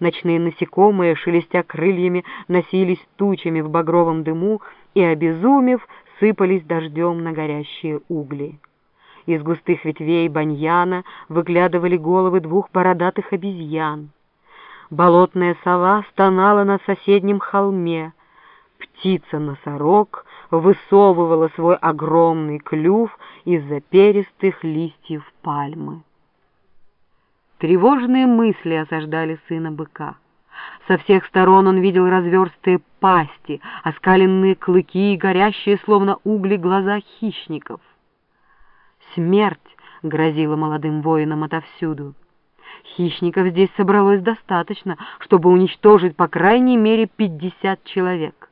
Ночные насекомые, шелестя крыльями, носились тучами в багровом дыму и, обезумев, сыпались дождем на горящие угли. Из густых ветвей баньяна выглядывали головы двух бородатых обезьян. Болотная сова стонала на соседнем холме. Птица-носорог высовывала свой огромный клюв из-за перистых листьев пальмы. Тревожные мысли осаждали сына быка. Со всех сторон он видел разверстые пасти, оскаленные клыки и горящие, словно угли, глаза хищников. Смерть грозила молодым воинам отовсюду. Хищников здесь собралось достаточно, чтобы уничтожить по крайней мере пятьдесят человек.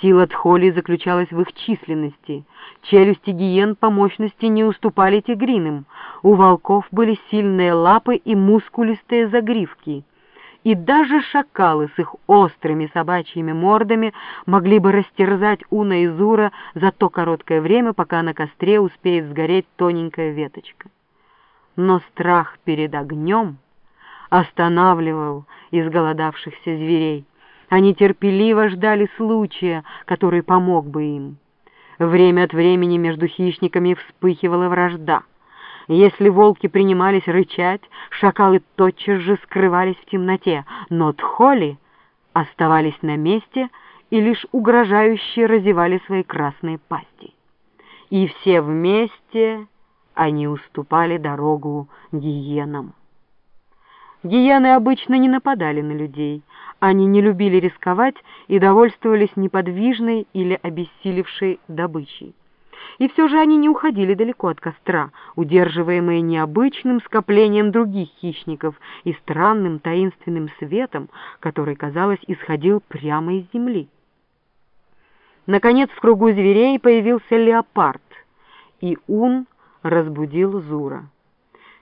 Сила Тхоли заключалась в их численности. Челюсти гиен по мощности не уступали тигриным. У волков были сильные лапы и мускулистые загривки. И даже шакалы с их острыми собачьими мордами могли бы растерзать Уна и Зура за то короткое время, пока на костре успеет сгореть тоненькая веточка. Но страх перед огнем останавливал изголодавшихся зверей. Они терпеливо ждали случая, который помог бы им. Время от времени между хищниками вспыхивала вражда. Если волки принимались рычать, шакалы тотчас же скрывались в темноте, но тхоли оставались на месте и лишь угрожающе разевали свои красные пасти. И все вместе они уступали дорогу гиенам. Гиены обычно не нападали на людей, они не любили рисковать и довольствовались неподвижной или обессилевшей добычей. И все же они не уходили далеко от костра, удерживаемые необычным скоплением других хищников и странным таинственным светом, который, казалось, исходил прямо из земли. Наконец в кругу зверей появился леопард, и Ун разбудил Зура.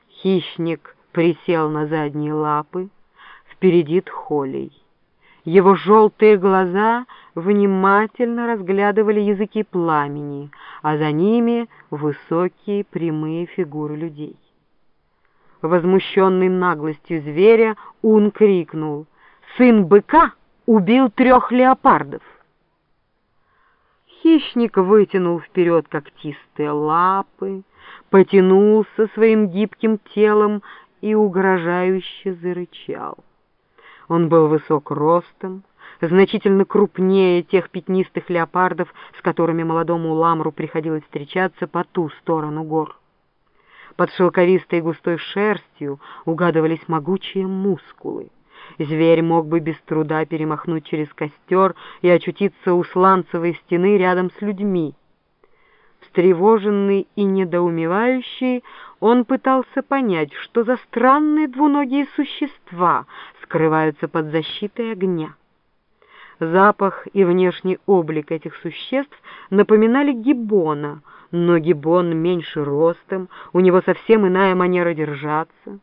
Хищник присел на задние лапы, впереди тхолей. Его желтые глаза внимательно разглядывали языки пламени, а за ними высокие прямые фигуры людей. Возмущенный наглостью зверя, Ун крикнул «Сын быка убил трех леопардов!» Хищник вытянул вперед когтистые лапы, потянулся своим гибким телом и угрожающе зарычал. Он был высок ростом, значительно крупнее тех пятнистых леопардов, с которыми молодому ламру приходилось встречаться по ту сторону гор. Под шелковистой густой шерстью угадывались могучие мускулы. Зверь мог бы без труда перемахнуть через костер и очутиться у сланцевой стены рядом с людьми. Встревоженный и недоумевающий, он пытался понять, что за странные двуногие существа скрываются под защитой огня. Запах и внешний облик этих существ напоминали гиббона, но гиббон меньше ростом, у него совсем иная манера держаться.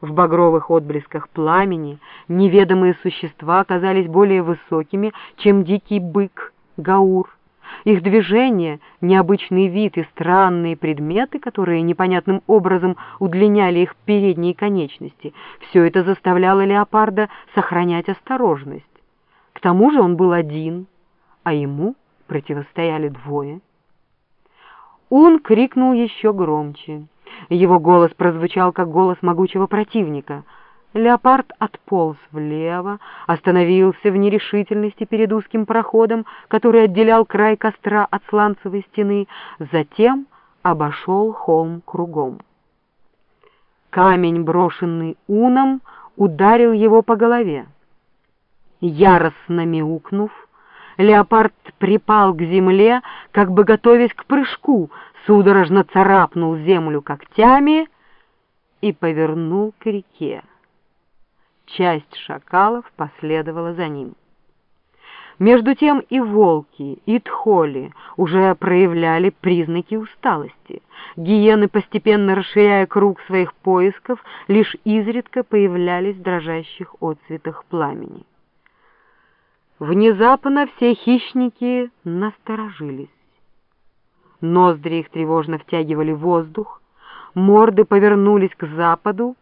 В багровых отблесках пламени неведомые существа оказались более высокими, чем дикий бык, гаур. Их движение, необычный вид и странные предметы, которые непонятным образом удлиняли их передние конечности, все это заставляло леопарда сохранять осторожность. К тому же он был один, а ему противостояли двое. Он крикнул еще громче. Его голос прозвучал, как голос могучего противника — Леопард отполз влево, остановился в нерешительности перед узким проходом, который отделял край костра от сланцевой стены, затем обошел холм кругом. Камень, брошенный уном, ударил его по голове. Яростно мяукнув, леопард припал к земле, как бы готовясь к прыжку, судорожно царапнул землю когтями и повернул к реке. Часть шакалов последовала за ним. Между тем и волки, и тхоли уже проявляли признаки усталости. Гиены, постепенно расширяя круг своих поисков, лишь изредка появлялись в дрожащих отцветах пламени. Внезапно все хищники насторожились. Ноздри их тревожно втягивали воздух, морды повернулись к западу,